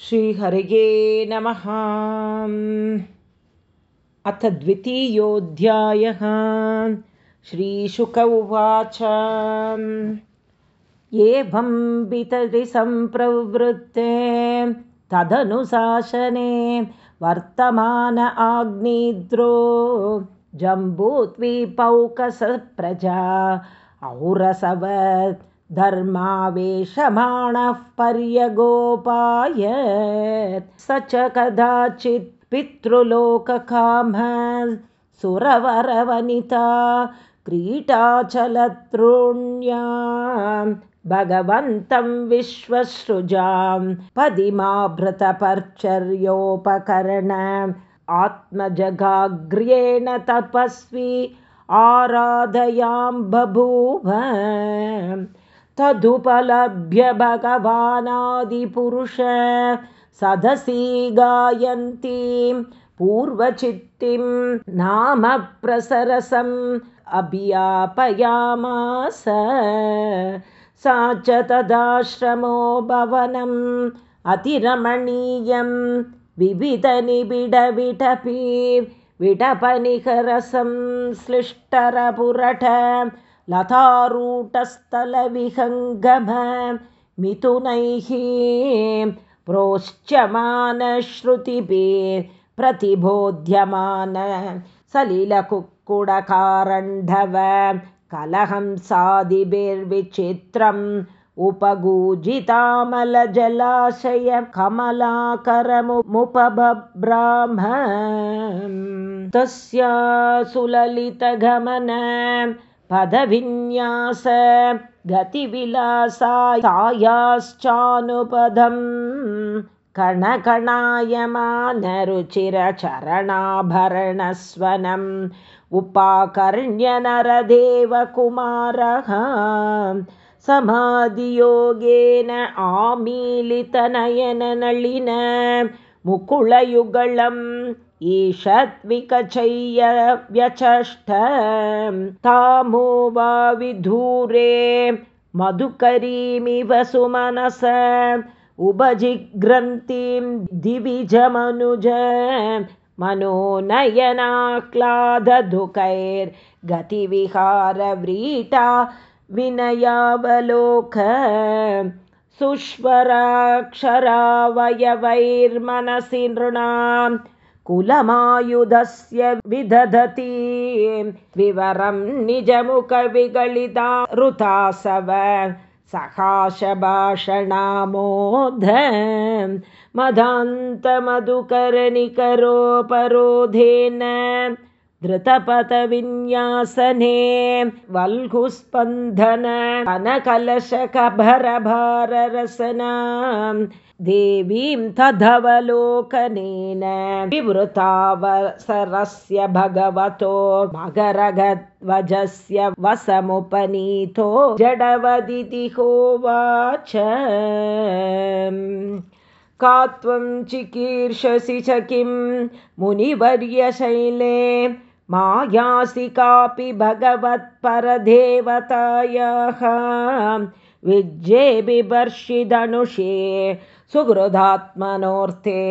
श्रीहरये नमः। अथ द्वितीयोऽध्यायः। श्रीशुक उवाच। एवं वितरि सम्प्रवृत्ते तदनुशासने वर्तमान आग्निद्रो जम्बूद्वीपौकसप्रजा औरसवत् धर्मावेशमाणः पर्यगोपाय स च कदाचित् पितृलोककाम सुरवरवनिता क्रीटाचलतृण्या भगवन्तं विश्वसृजां पदिमाभृतपर्चर्योपकरण। आत्मजगाग्र्येण तपस्वी आराधयां बभूव तदुपलभ्य भगवानादिपुरुष सदसि गायन्तीं पूर्वचित्तिं नाम प्रसरसम् अभियापयामास। सा च तदाश्रमो भवनम् अतिरमणीयं विविधनिबिडविटपि विटपनिकरसं श्लिष्टरपुरठ लतारूटस्थलविहङ्गम मिथुनैः प्रोच्यमानश्रुतिभिः प्रतिबोध्यमान। सलिलकुक्कुडकारण्डव कलहंसादिभिर्विचित्रम् उपगूजितामलजलाशय कमलाकरमुपब्राह्म तस्या सुललितगमन पदविन्यास गतिविलासायाश्चानुपदम् कणकणायमानरुचिरचरणाभरणस्वनम्। उपाकर्ण्यनरदेवकुमारः समाधियोगेन आमीलितनयननलिन मुकुलयुगळम् ईषद्विकचय्य व्यचष्ट। तामो वा विधूरे मधुकरीमिव सुमनस। उभजिग्रन्थिं दिविजमनुज। मनोनयनाह्लादधुकैर्गतिविहारव्रीटा विनयावलोक सुष्वराक्षरावयवैर्मनसि नृणां कुलमायुधस्य विदधति। विवरं निजमुखविगलिता ऋतासव सकाशभाषणामोध मदान्तमधुकरनिकरोपरोधेन धृतपथविन्यासने वल्गुस्पन्दन अनकलशकभरभाररसना देवीं तदवलोकनेन विवृतावसरस्य भगवतो मगरगध्वजस्य वसमुपनीतो जडवदिति होवाच का त्वं चिकीर्षसि च किं मुनिवर्यशैले मायासि कापि भगवत्परदेवतायाः विज्ये बिभर्षिधनुषे सुहृदात्मनोऽर्थे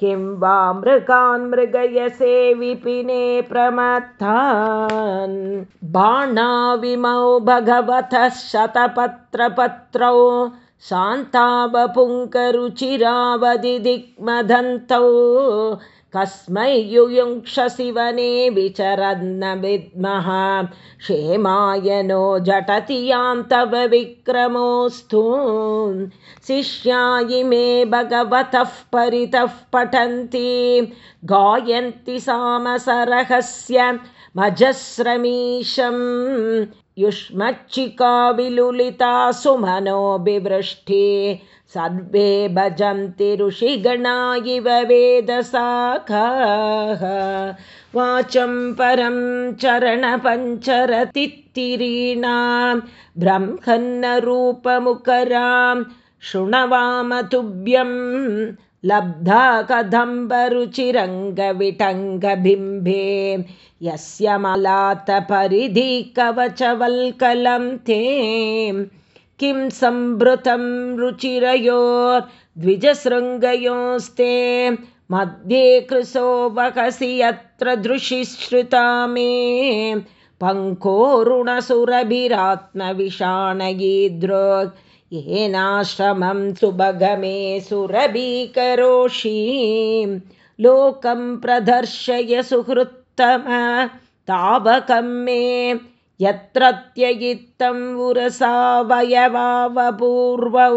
किं वा मृगान् मृगयसे विपिने प्रमत्तान् बाणाविमौ भगवतः शतपत्रपत्रौ शान्तावपुङ्करुचिरावधिदिग्मदन्तौ कस्मै युयुङ्क्षसि वने विचरन्न विद्मः क्षेमाय नो झटति यां तव विक्रमोऽस्तु। शिष्यायि मे भगवतः परितः पठन्ति। गायन्ति सामसरहस्य मजस्रमीशम् युष्मच्चिका विलुलिता सुमनो सर्वे भजन्ति ऋषिगणा इव वेदशाखाः। वाचं परं चरणपञ्चरतित्तिरीणां ब्रह्मन्नरूपमुकरां शृणवामतुभ्यं लब्धा कदम्बरुचिरङ्गविटङ्गबिम्बे यस्य मलातपरिधि कवचवल्कलं ते। किं सम्भृतं रुचिरयो द्विजशृङ्गयोस्ते मध्ये कृशो वहसि यत्र दृशिश्रुता मे पङ्कोरुणसुरभिरात्मविषाणयीदृ येनाश्रमं सुभगमे सुरभीकरोषि। लोकं प्रदर्शय सुहृत्तम तावकं मे यत्रत्ययित्तं उरसा वयवावपूर्वौ।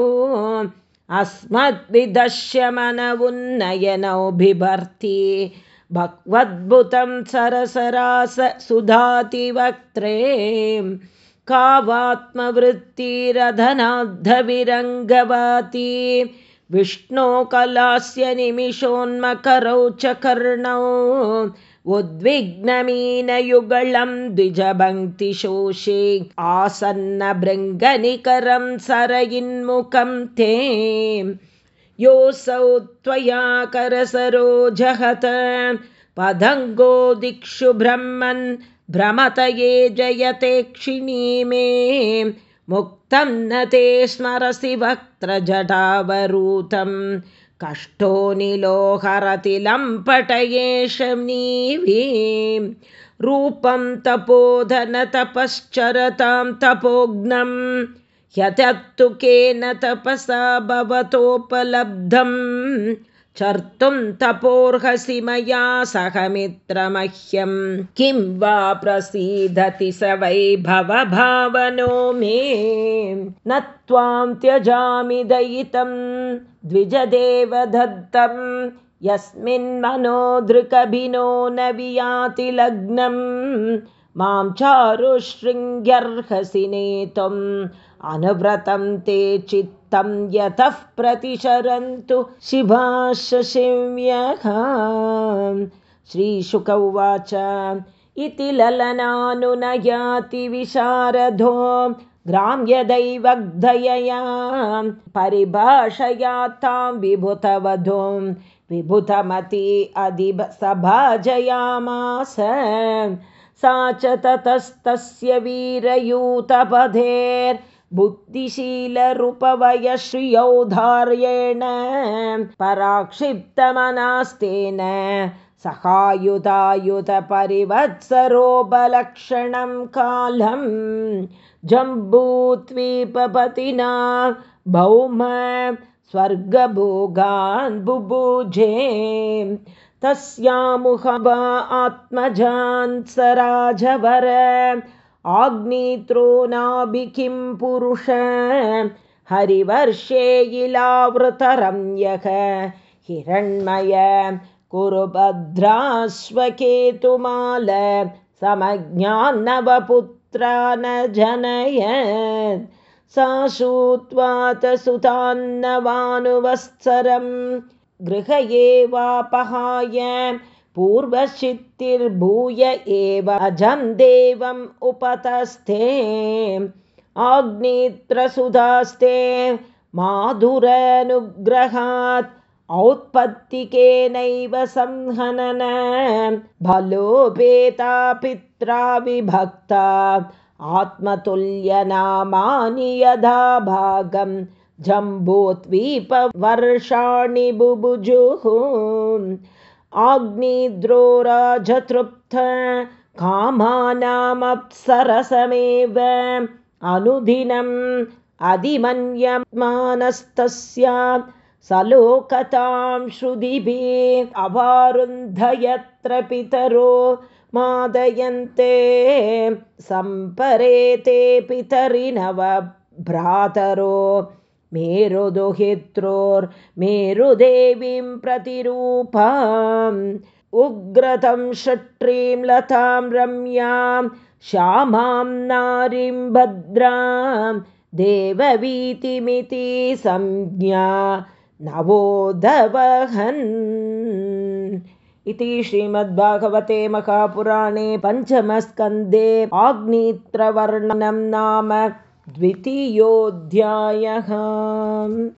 अस्मद्विदश्यमनवुन्नयनौ बिभर्ति भगवद्भुतं सरसरास सुधातिवक्त्रे कावात्मवृत्तिरधनाद्धविरङ्गवाति। विष्णो कलास्य निमिषोन्मकरौ च कर्णौ। उद्विग्नमीनयुगलं द्विजभङ्क्तिशोषे आसन्नभृङ्गनिकरं सरयिन्मुखं ते। योऽसौ त्वया करसरो जहत पदङ्गो दिक्षु ब्रह्मन् भ्रमतये जयते क्षिणी मे। मुक्तं न ते स्मरसि वक्त्रजटावरूतं। कष्टो निलोहरति लम्पटयेष रूपं तपोधनतपश्चरतां तपोघ्नम् ह्यतत्तु केन तपसा भवतोपलब्धम् चर्तुं तपोर्हसि मया सह मित्रमह्यं। किं वा प्रसीदति स वैभवभावनो मे। न त्वां त्यजामि दयितं द्विजदेव दत्तं दृकभिनो न वियाति लग्नं मां चारुशृङ्ग्यर्हसि नेतुम् अनुव्रतं ते चित्तं यतः प्रतिशरन्तु शिभाषशिव्यः श्रीशुक उवाच इति ललनानुनयाति विशारदो ग्राम्यदैवग्धयया परिभाषया तां विभुतवधूं विभुतमती अधिसभाजयामास सा च ततस्तस्य वीरयूतपधेर् बुद्धिशीलरूपवयश्रियौधार्येण पराक्षिप्तमनास्तेन सहायुधायुधपरिवत्सरोपलक्षणं कालं जम्बूद्वीपपतिना भौम स्वर्गभोगान् बुभुजे तस्यामुहवा आत्मजान् स राजवर। आग्नेत्रो नाभिकिं पुरुष। हरिवर्षे इलावृतरम्यः हिरण्मय कुरुभद्राश्वकेतुमाल। समज्ञान्नवपुत्रा न जनय सा श्रुत्वात सुतान्नवानुवत्सरं गृह एवापहाय। पूर्वचित्तिर्भूय एव अजं देवम् उपतस्थे। आग्नेत्रसुधास्ते माधुरनुग्रहात् औत्पत्तिकेनैव संहनन। भलोपेता पित्रा विभक्ता। आत्मतुल्यनामानि यदा भागं जम्बूद्वीपवर्षाणि बुभुजुः आग्निद्रोराजतृप्त कामानामप्सरसमेव अनुदिनम् अधिमन्यमानस्तस्य सलोकतां श्रुतिभिः अवारुन्धयत्र पितरो मादयन्ते सम्परेते पितरिनव भ्रातरो मेरुदुहित्रोर्मेरुदेवीं प्रतिरूपाम् उग्रतं षट्रीं लतां रम्यां श्यामां नारीं भद्रां देववीतिमिति संज्ञा नवोदवहन्। इति श्रीमद्भागवते महापुराणे पञ्चमस्कन्धे आग्नित्रवर्णनं नाम द्वितीयोऽध्यायः।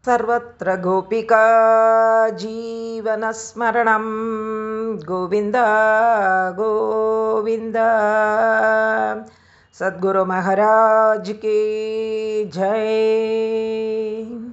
सर्वत्र गोपिका जीवनस्मरणं। गोविन्द गोविन्द। सद्गुरुमहाराज के जय